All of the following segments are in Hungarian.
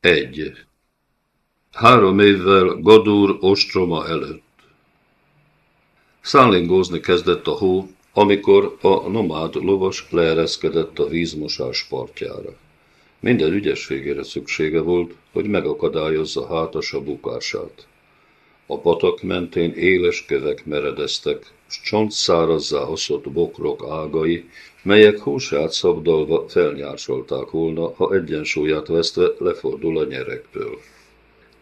Egy. Három évvel Gadur ostroma előtt. Szállingózni kezdett a hó, amikor a nomád lovas leereszkedett a vízmosás partjára. Minden ügyességére szüksége volt, hogy megakadályozza hátasa bukását. A patak mentén éles kövek meredeztek, s csontszárazzá haszott bokrok ágai, melyek húsát szabdalva felnyársolták volna, ha egyensúlyát vesztve lefordul a nyerekből.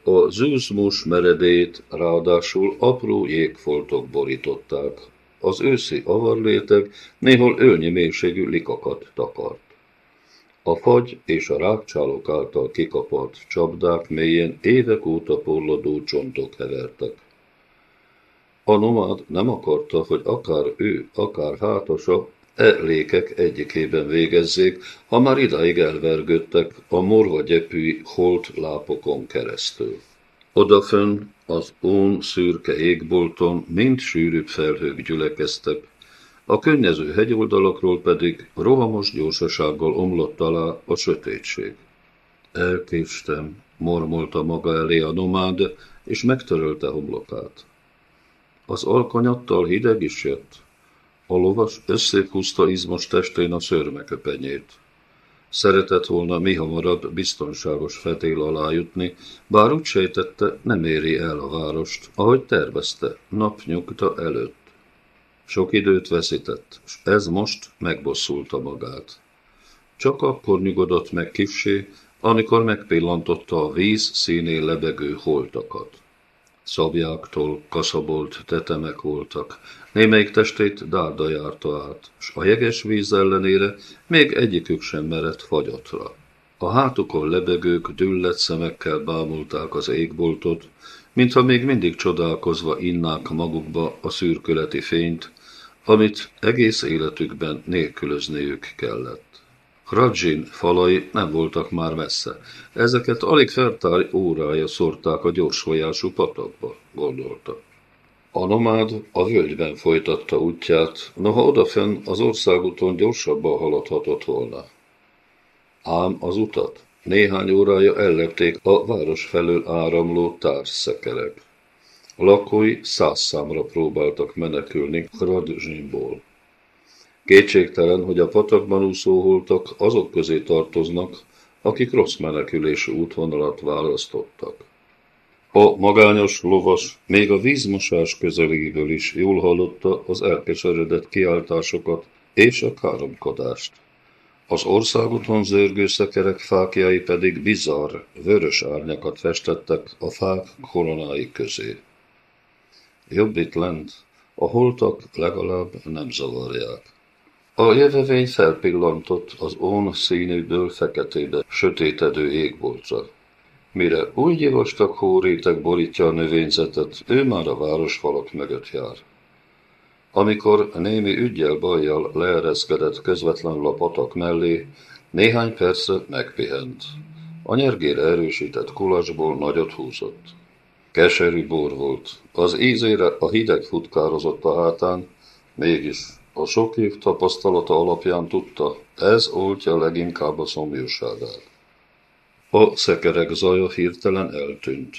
A zűzmus meredét ráadásul apró jégfoltok borították. Az őszi avarléteg néhol ölnyi mélységű likakat takart. A fagy és a rákcsálok által kikapart csapdák mélyen évek óta porladó csontok hevertek. A nomád nem akarta, hogy akár ő, akár hátasa e lékek egyikében végezzék, ha már idáig elvergődtek a morva gyepű holt lápokon keresztül. Odafönn az ón szürke égbolton mind sűrűbb felhők gyülekeztek, a könnyező hegyoldalakról pedig rohamos gyorsasággal omlott alá a sötétség. Elkéstem, mormolta maga elé a nomád, és megtörölte homlokát. Az alkanyattal hideg is jött. A lovas összéphúzta izmos testén a szörmeköpenyét. Szeretett volna mi hamarabb biztonságos fetél alá jutni, bár úgy sejtette, nem éri el a várost, ahogy tervezte, napnyugta előtt. Sok időt veszített, és ez most megbosszulta magát. Csak akkor nyugodott meg kissé, amikor megpillantotta a víz színén lebegő holtakat. Szabjáktól kaszabolt tetemek voltak, némelyik testét dárda járta át, s a jeges víz ellenére még egyikük sem merett fagyatra. A hátukon lebegők düllett szemekkel bámulták az égboltot, mintha még mindig csodálkozva innák magukba a szürkületi fényt, amit egész életükben nélkülözniük kellett. Radzsin falai nem voltak már messze. Ezeket alig feltár órája szórták a gyors folyású patakba, gondolta. A nomád a völgyben folytatta útját, noha odafenn az országúton gyorsabban haladhatott volna. Ám az utat néhány órája ellepték a város felől áramló társszekerek. Lakói száz számra próbáltak menekülni Radzsinból. Kétségtelen, hogy a patakban úszó azok közé tartoznak, akik rossz menekülési útvonalat választottak. A magányos lovas még a vízmosás közeléből is jól hallotta az elkeseredett kiáltásokat és a káromkodást. Az országúton zörgő szekerek fákjai pedig bizarr, vörös árnyakat festettek a fák koronái közé. Jobb itt lent, a holtak legalább nem zavarják. A jövevény felpillantott az ón színűből feketébe sötétedő égboltra. Mire úgy vastag hóréteg borítja a növényzetet, ő már a városfalak mögött jár. Amikor némi ügyel bajjal leereszkedett közvetlenül a patak mellé, néhány percre megpihent. A nyergére erősített kulasból nagyot húzott. Keserű bor volt. Az ízére a hideg futkározott a hátán, mégis a sok év tapasztalata alapján tudta, ez oltja leginkább a szomjúságát. A szekerek zaja hirtelen eltűnt.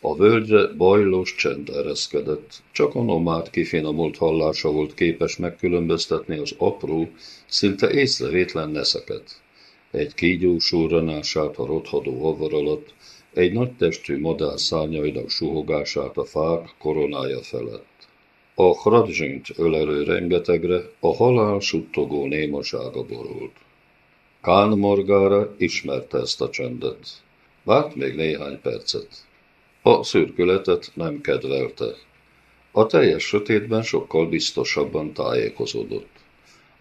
A völgyre bajlós csend ereszkedett, csak a nomád kifinomult hallása volt képes megkülönböztetni az apró, szinte észrevétlen neszeket. Egy kígyó surranását a rothadó havar alatt, egy nagy testű madár szárnyainak suhogását a fák koronája felett. A hradzsint ölelő rengetegre a halál suttogó némasága borult. Kán Morgára ismerte ezt a csendet. Várt még néhány percet. A szürkületet nem kedvelte. A teljes sötétben sokkal biztosabban tájékozódott.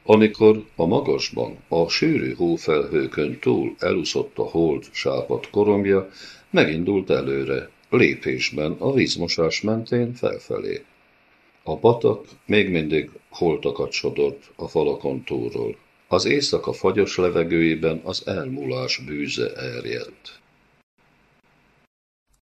Amikor a magasban, a sűrű hófelhőkön túl elúszott a hold sápat korongja, megindult előre, lépésben a vízmosás mentén felfelé. A patak még mindig holtakat sodort a falakon túlról. Az éjszaka fagyos levegőjében az elmúlás bűze erjedt.